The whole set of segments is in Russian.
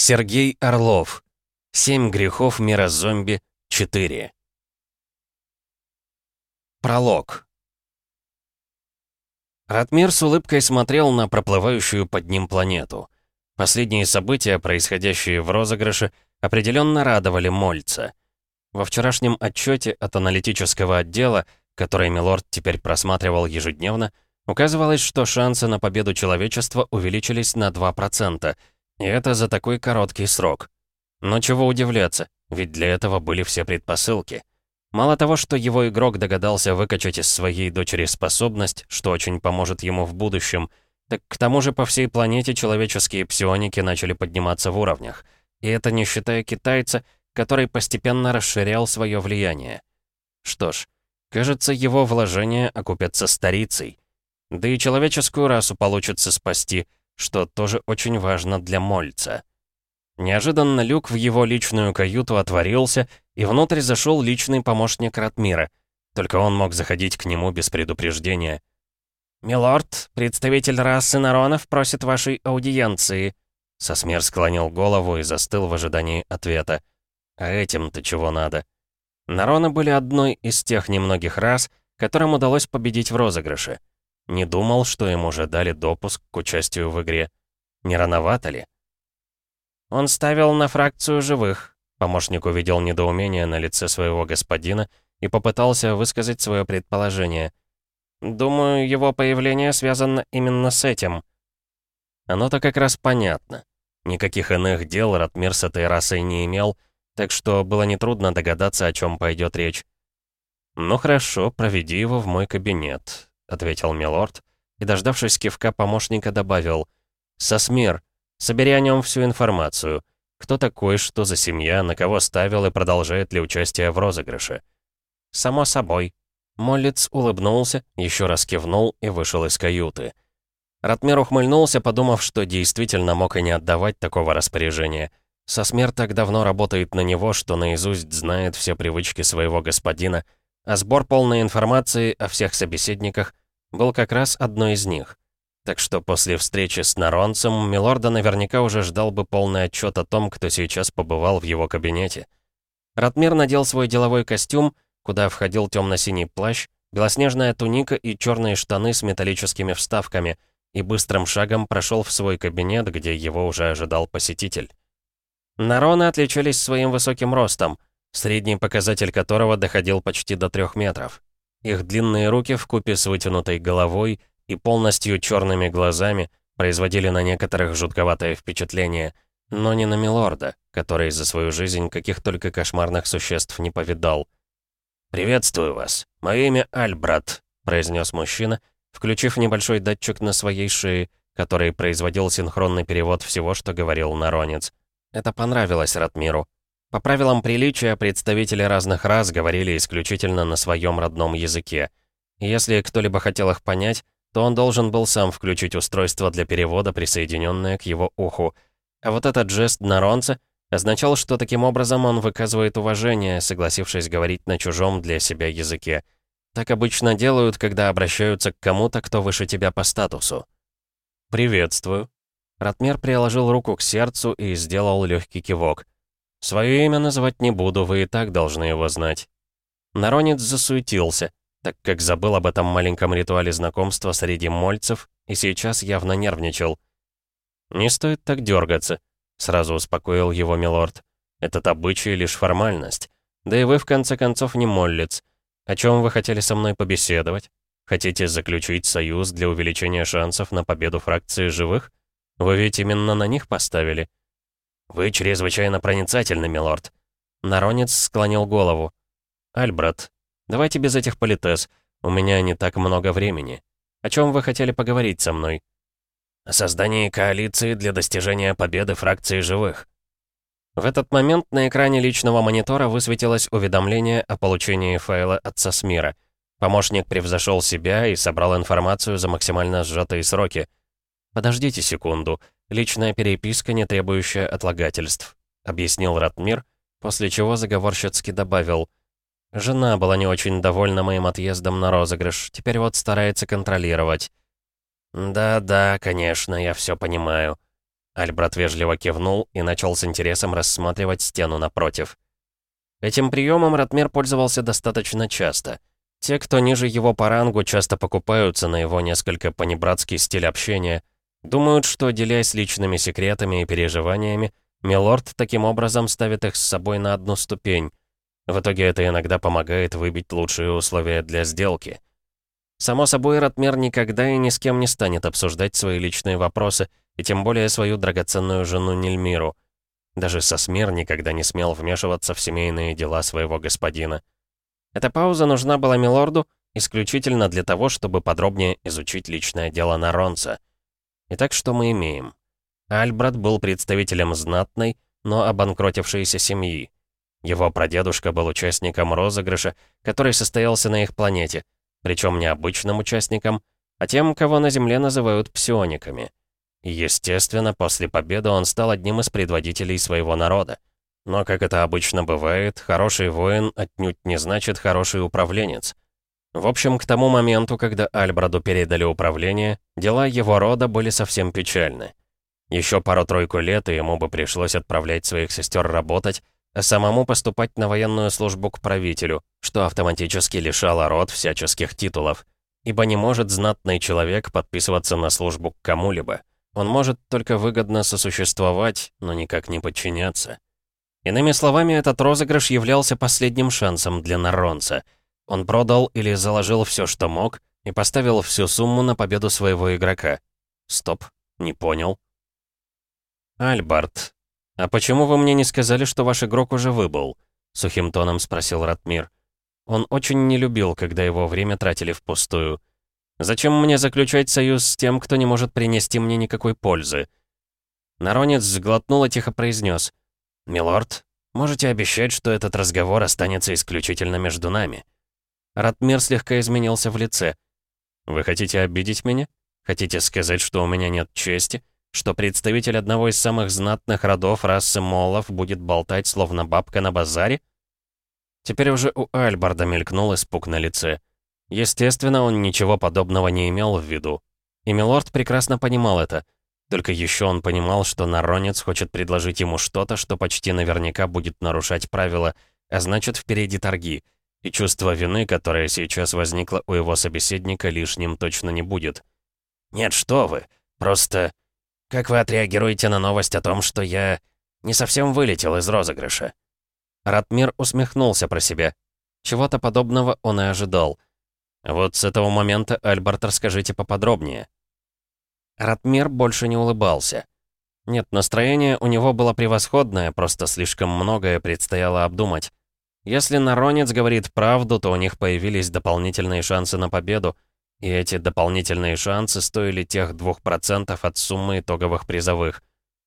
Сергей Орлов. Семь грехов мира зомби 4. Пролог. Ратмир с улыбкой смотрел на проплывающую под ним планету. Последние события, происходящие в розыгрыше, определенно радовали Мольца. Во вчерашнем отчете от аналитического отдела, который Милорд теперь просматривал ежедневно, указывалось, что шансы на победу человечества увеличились на 2%, и это за такой короткий срок. Но чего удивляться, ведь для этого были все предпосылки. Мало того, что его игрок догадался выкачать из своей дочери способность, что очень поможет ему в будущем, так к тому же по всей планете человеческие псионики начали подниматься в уровнях. И это не считая китайца, который постепенно расширял свое влияние. Что ж, кажется, его вложения окупятся старицей. Да и человеческую расу получится спасти — что тоже очень важно для Мольца. Неожиданно люк в его личную каюту отворился, и внутрь зашел личный помощник Ратмира. Только он мог заходить к нему без предупреждения. «Милорд, представитель расы Наронов просит вашей аудиенции». Сосмер склонил голову и застыл в ожидании ответа. «А этим-то чего надо?» Нароны были одной из тех немногих рас, которым удалось победить в розыгрыше. Не думал, что им уже дали допуск к участию в игре. Не рановато ли? Он ставил на фракцию живых. Помощник увидел недоумение на лице своего господина и попытался высказать свое предположение. «Думаю, его появление связано именно с этим». Оно-то как раз понятно. Никаких иных дел Ратмир с этой расой не имел, так что было нетрудно догадаться, о чем пойдет речь. «Ну хорошо, проведи его в мой кабинет. — ответил Милорд, и, дождавшись кивка помощника, добавил. «Сосмир, собери о нем всю информацию. Кто такой, что за семья, на кого ставил и продолжает ли участие в розыгрыше?» «Само собой». Моллиц улыбнулся, еще раз кивнул и вышел из каюты. Ратмир ухмыльнулся, подумав, что действительно мог и не отдавать такого распоряжения. Сосмир так давно работает на него, что наизусть знает все привычки своего господина — а сбор полной информации о всех собеседниках был как раз одной из них. Так что после встречи с Наронцем Милорда наверняка уже ждал бы полный отчет о том, кто сейчас побывал в его кабинете. Ратмир надел свой деловой костюм, куда входил темно-синий плащ, белоснежная туника и черные штаны с металлическими вставками, и быстрым шагом прошел в свой кабинет, где его уже ожидал посетитель. Нароны отличались своим высоким ростом, средний показатель которого доходил почти до трех метров. Их длинные руки в купе с вытянутой головой и полностью черными глазами производили на некоторых жутковатое впечатление, но не на Милорда, который за свою жизнь каких только кошмарных существ не повидал. «Приветствую вас. Мое имя Альбрат», — произнес мужчина, включив небольшой датчик на своей шее, который производил синхронный перевод всего, что говорил Наронец. Это понравилось Ратмиру. По правилам приличия, представители разных рас говорили исключительно на своем родном языке. Если кто-либо хотел их понять, то он должен был сам включить устройство для перевода, присоединенное к его уху. А вот этот жест Наронца означал, что таким образом он выказывает уважение, согласившись говорить на чужом для себя языке. Так обычно делают, когда обращаются к кому-то, кто выше тебя по статусу. «Приветствую». Ратмир приложил руку к сердцу и сделал легкий кивок. Свое имя называть не буду, вы и так должны его знать. Наронец засуетился, так как забыл об этом маленьком ритуале знакомства среди мольцев и сейчас явно нервничал. «Не стоит так дергаться», — сразу успокоил его милорд. «Этот обычай — лишь формальность. Да и вы, в конце концов, не моллец. О чем вы хотели со мной побеседовать? Хотите заключить союз для увеличения шансов на победу фракции живых? Вы ведь именно на них поставили?» «Вы чрезвычайно проницательны, милорд». Наронец склонил голову. «Альбрат, давайте без этих политез. У меня не так много времени. О чем вы хотели поговорить со мной?» «О создании коалиции для достижения победы фракции живых». В этот момент на экране личного монитора высветилось уведомление о получении файла от Сосмира. Помощник превзошел себя и собрал информацию за максимально сжатые сроки. «Подождите секунду. Личная переписка, не требующая отлагательств», — объяснил Ратмир, после чего заговорщицки добавил. «Жена была не очень довольна моим отъездом на розыгрыш, теперь вот старается контролировать». «Да-да, конечно, я все понимаю». Альбрат вежливо кивнул и начал с интересом рассматривать стену напротив. Этим приемом Ратмир пользовался достаточно часто. Те, кто ниже его по рангу, часто покупаются на его несколько понебратский стиль общения. Думают, что, делясь личными секретами и переживаниями, Милорд таким образом ставит их с собой на одну ступень. В итоге это иногда помогает выбить лучшие условия для сделки. Само собой, Ратмир никогда и ни с кем не станет обсуждать свои личные вопросы, и тем более свою драгоценную жену Нильмиру. Даже Сосмир никогда не смел вмешиваться в семейные дела своего господина. Эта пауза нужна была Милорду исключительно для того, чтобы подробнее изучить личное дело Наронца. Итак, что мы имеем? Альбрат был представителем знатной, но обанкротившейся семьи. Его прадедушка был участником розыгрыша, который состоялся на их планете, причем не обычным участником, а тем, кого на Земле называют псиониками. Естественно, после победы он стал одним из предводителей своего народа. Но, как это обычно бывает, хороший воин отнюдь не значит хороший управленец. В общем, к тому моменту, когда Альбраду передали управление, дела его рода были совсем печальны. Еще пару-тройку лет, и ему бы пришлось отправлять своих сестер работать, а самому поступать на военную службу к правителю, что автоматически лишало род всяческих титулов. Ибо не может знатный человек подписываться на службу к кому-либо. Он может только выгодно сосуществовать, но никак не подчиняться. Иными словами, этот розыгрыш являлся последним шансом для Наронца. Он продал или заложил все, что мог, и поставил всю сумму на победу своего игрока. Стоп, не понял. «Альбарт, а почему вы мне не сказали, что ваш игрок уже выбыл?» — сухим тоном спросил Ратмир. Он очень не любил, когда его время тратили впустую. Зачем мне заключать союз с тем, кто не может принести мне никакой пользы?» Наронец сглотнул и тихо произнес. «Милорд, можете обещать, что этот разговор останется исключительно между нами?» Ратмир слегка изменился в лице. «Вы хотите обидеть меня? Хотите сказать, что у меня нет чести? Что представитель одного из самых знатных родов расы Моллов будет болтать, словно бабка на базаре?» Теперь уже у Альбарда мелькнул испуг на лице. Естественно, он ничего подобного не имел в виду. И Милорд прекрасно понимал это. Только еще он понимал, что Наронец хочет предложить ему что-то, что почти наверняка будет нарушать правила, а значит, впереди торги. И чувство вины, которое сейчас возникло у его собеседника, лишним точно не будет. «Нет, что вы. Просто... Как вы отреагируете на новость о том, что я не совсем вылетел из розыгрыша?» Ратмир усмехнулся про себя. Чего-то подобного он и ожидал. Вот с этого момента, Альберт, расскажите поподробнее. Ратмир больше не улыбался. Нет, настроение у него было превосходное, просто слишком многое предстояло обдумать. Если Наронец говорит правду, то у них появились дополнительные шансы на победу, и эти дополнительные шансы стоили тех 2% от суммы итоговых призовых.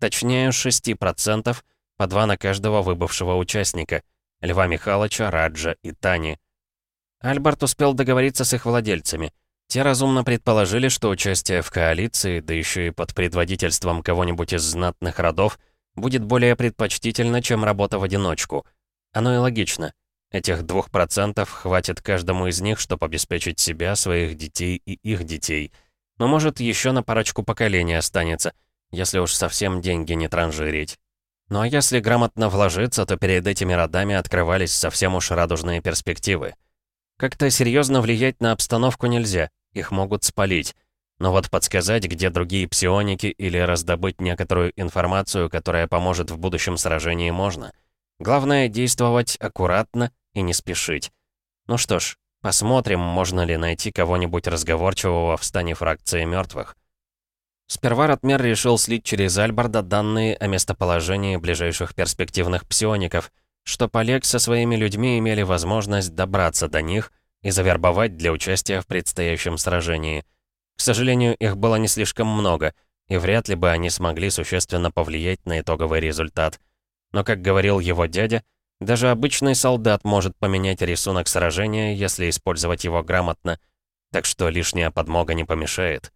Точнее, 6%, по два на каждого выбывшего участника — Льва Михайловича, Раджа и Тани. Альберт успел договориться с их владельцами. Те разумно предположили, что участие в коалиции, да еще и под предводительством кого-нибудь из знатных родов, будет более предпочтительно, чем работа в одиночку. Оно и логично. Этих двух процентов хватит каждому из них, чтобы обеспечить себя, своих детей и их детей. Но может еще на парочку поколений останется, если уж совсем деньги не транжирить. Ну а если грамотно вложиться, то перед этими родами открывались совсем уж радужные перспективы. Как-то серьезно влиять на обстановку нельзя, их могут спалить. Но вот подсказать, где другие псионики или раздобыть некоторую информацию, которая поможет в будущем сражении, можно. Главное действовать аккуратно и не спешить. Ну что ж, посмотрим, можно ли найти кого-нибудь разговорчивого в стане фракции мертвых. Сперва Ратмер решил слить через Альбарда данные о местоположении ближайших перспективных псиоников — чтоб Олег со своими людьми имели возможность добраться до них и завербовать для участия в предстоящем сражении. К сожалению, их было не слишком много, и вряд ли бы они смогли существенно повлиять на итоговый результат. Но, как говорил его дядя, даже обычный солдат может поменять рисунок сражения, если использовать его грамотно, так что лишняя подмога не помешает.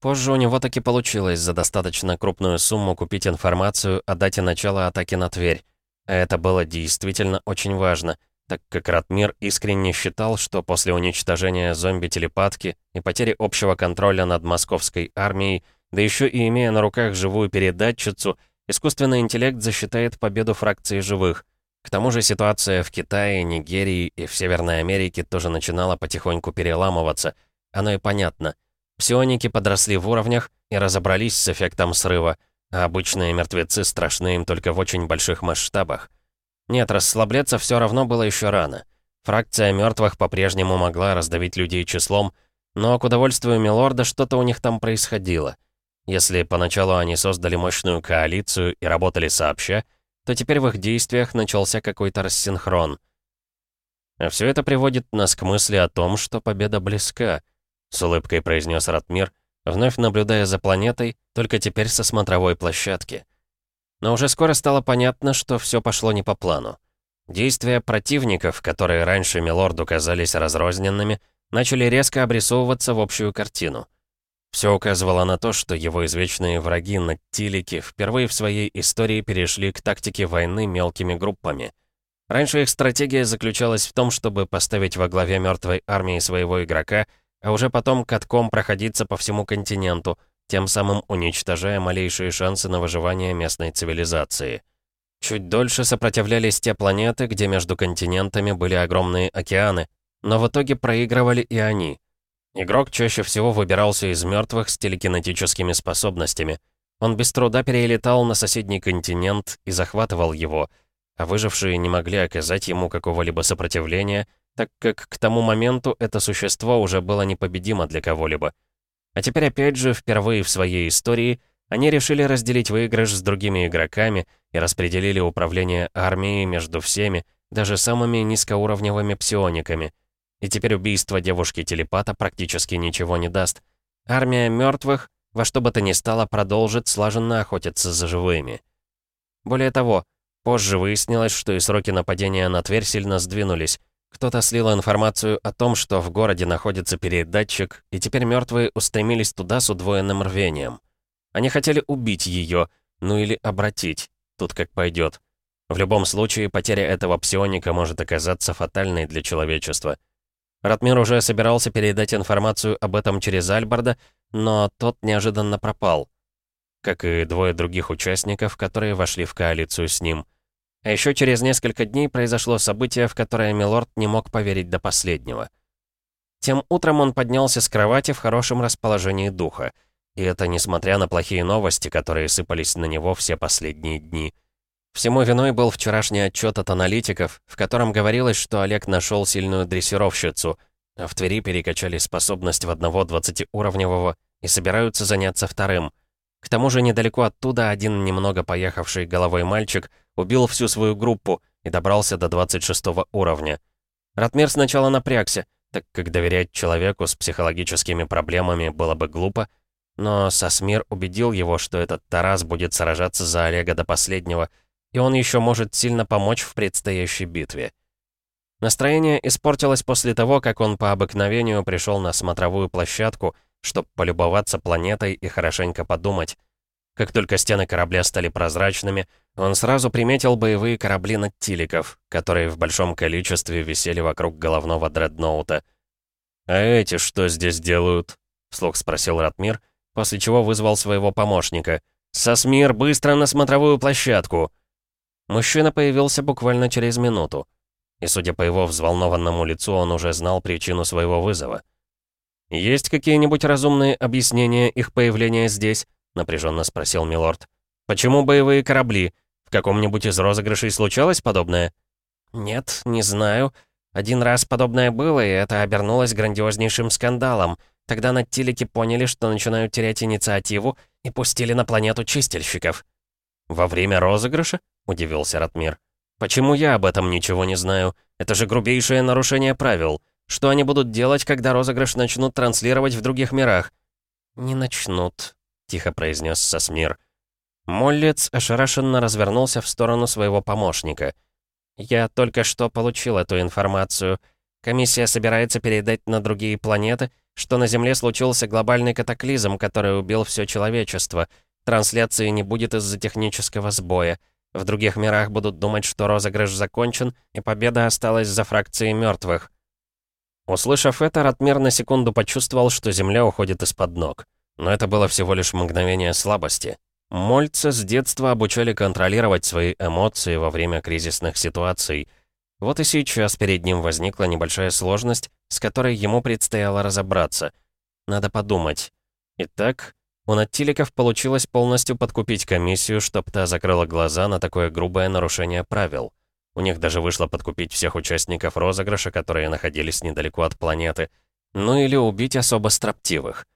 Позже у него таки получилось за достаточно крупную сумму купить информацию о дате начала атаки на Тверь, а это было действительно очень важно, так как Ратмир искренне считал, что после уничтожения зомби-телепатки и потери общего контроля над московской армией да еще и имея на руках живую передатчицу, искусственный интеллект засчитает победу фракции живых. К тому же ситуация в Китае, Нигерии и в Северной Америке тоже начинала потихоньку переламываться. Оно и понятно. Псионики подросли в уровнях и разобрались с эффектом срыва, а обычные мертвецы страшны им только в очень больших масштабах. Нет, расслабляться все равно было еще рано. Фракция мертвых по-прежнему могла раздавить людей числом, но к удовольствию Милорда что-то у них там происходило. Если поначалу они создали мощную коалицию и работали сообща, то теперь в их действиях начался какой-то рассинхрон. А все это приводит нас к мысли о том, что победа близка, с улыбкой произнес Ратмир, вновь наблюдая за планетой, только теперь со смотровой площадки. Но уже скоро стало понятно, что все пошло не по плану. Действия противников, которые раньше Милорду казались разрозненными, начали резко обрисовываться в общую картину. Все указывало на то, что его извечные враги на Тилике впервые в своей истории перешли к тактике войны мелкими группами. Раньше их стратегия заключалась в том, чтобы поставить во главе мертвой армии своего игрока, а уже потом катком проходиться по всему континенту, тем самым уничтожая малейшие шансы на выживание местной цивилизации. Чуть дольше сопротивлялись те планеты, где между континентами были огромные океаны, но в итоге проигрывали и они. Игрок чаще всего выбирался из мертвых с телекинетическими способностями. Он без труда перелетал на соседний континент и захватывал его, а выжившие не могли оказать ему какого-либо сопротивления, так как к тому моменту это существо уже было непобедимо для кого-либо. А теперь опять же, впервые в своей истории, они решили разделить выигрыш с другими игроками и распределили управление армией между всеми, даже самыми низкоуровневыми псиониками — и теперь убийство девушки-телепата практически ничего не даст. Армия мертвых во что бы то ни стало продолжит слаженно охотиться за живыми. Более того, позже выяснилось, что и сроки нападения на Тверь сильно сдвинулись. Кто-то слил информацию о том, что в городе находится передатчик, и теперь мертвые устремились туда с удвоенным рвением. Они хотели убить ее, ну или обратить, тут как пойдет. В любом случае, потеря этого псионика может оказаться фатальной для человечества. Ратмир уже собирался передать информацию об этом через Альбарда, но тот неожиданно пропал. Как и двое других участников, которые вошли в коалицию с ним. А еще через несколько дней произошло событие, в которое Милорд не мог поверить до последнего. Тем утром он поднялся с кровати в хорошем расположении духа. И это несмотря на плохие новости, которые сыпались на него все последние дни. Всему виной был вчерашний отчет от аналитиков, в котором говорилось, что Олег нашел сильную дрессировщицу, а в Твери перекачали способность в одного 20-уровневого и собираются заняться вторым. К тому же недалеко оттуда один немного поехавший головой мальчик убил всю свою группу и добрался до 26 уровня. Ратмир сначала напрягся, так как доверять человеку с психологическими проблемами было бы глупо, но Сосмир убедил его, что этот Тарас будет сражаться за Олега до последнего — и он еще может сильно помочь в предстоящей битве. Настроение испортилось после того, как он по обыкновению пришел на смотровую площадку, чтобы полюбоваться планетой и хорошенько подумать. Как только стены корабля стали прозрачными, он сразу приметил боевые корабли наттиликов, которые в большом количестве висели вокруг головного дредноута. «А эти что здесь делают?» — вслух спросил Ратмир, после чего вызвал своего помощника. «Сосмир, быстро на смотровую площадку!» Мужчина появился буквально через минуту. И, судя по его взволнованному лицу, он уже знал причину своего вызова. «Есть какие-нибудь разумные объяснения их появления здесь?» — напряженно спросил Милорд. «Почему боевые корабли? В каком-нибудь из розыгрышей случалось подобное?» «Нет, не знаю. Один раз подобное было, и это обернулось грандиознейшим скандалом. Тогда на Тилике поняли, что начинают терять инициативу, и пустили на планету чистильщиков». «Во время розыгрыша?» удивился Ратмир. «Почему я об этом ничего не знаю? Это же грубейшее нарушение правил. Что они будут делать, когда розыгрыш начнут транслировать в других мирах?» «Не начнут», — тихо произнес Сосмир. Моллец ошарашенно развернулся в сторону своего помощника. «Я только что получил эту информацию. Комиссия собирается передать на другие планеты, что на Земле случился глобальный катаклизм, который убил все человечество. Трансляции не будет из-за технического сбоя. В других мирах будут думать, что розыгрыш закончен, и победа осталась за фракцией мертвых. Услышав это, Ратмир на секунду почувствовал, что земля уходит из-под ног. Но это было всего лишь мгновение слабости. Мольца с детства обучали контролировать свои эмоции во время кризисных ситуаций. Вот и сейчас перед ним возникла небольшая сложность, с которой ему предстояло разобраться. Надо подумать. Итак, у Наттиликов получилось полностью подкупить комиссию, чтоб та закрыла глаза на такое грубое нарушение правил. У них даже вышло подкупить всех участников розыгрыша, которые находились недалеко от планеты. Ну или убить особо строптивых.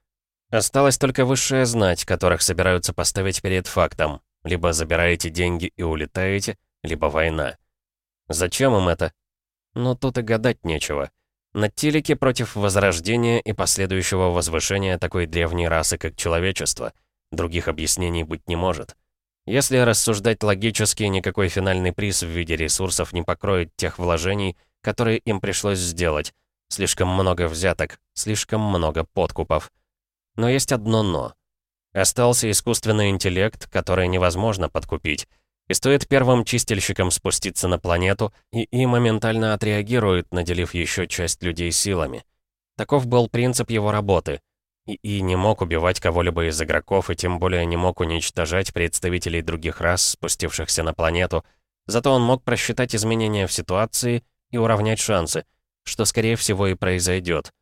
Осталось только высшая знать, которых собираются поставить перед фактом. Либо забираете деньги и улетаете, либо война. Зачем им это? Ну тут и гадать нечего. На телеке против возрождения и последующего возвышения такой древней расы, как человечество. Других объяснений быть не может. Если рассуждать логически, никакой финальный приз в виде ресурсов не покроет тех вложений, которые им пришлось сделать. Слишком много взяток, слишком много подкупов. Но есть одно «но». Остался искусственный интеллект, который невозможно подкупить. И стоит первым чистильщикам спуститься на планету, и и моментально отреагирует, наделив еще часть людей силами. Таков был принцип его работы. И не мог убивать кого-либо из игроков, и тем более не мог уничтожать представителей других рас, спустившихся на планету. Зато он мог просчитать изменения в ситуации и уравнять шансы, что, скорее всего, и произойдет.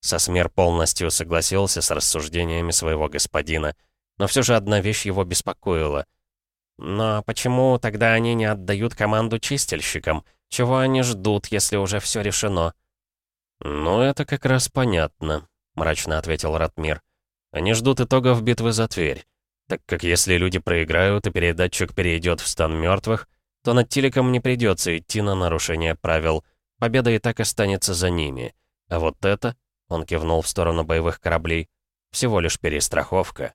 Сосмер полностью согласился с рассуждениями своего господина, но все же одна вещь его беспокоила — но почему тогда они не отдают команду чистильщикам? Чего они ждут, если уже все решено? «Ну, это как раз понятно», — мрачно ответил Ратмир. «Они ждут итогов битвы за Тверь. Так как если люди проиграют и передатчик перейдет в стан мертвых, то над Тиликом не придется идти на нарушение правил. Победа и так останется за ними. А вот это, — он кивнул в сторону боевых кораблей, — всего лишь перестраховка».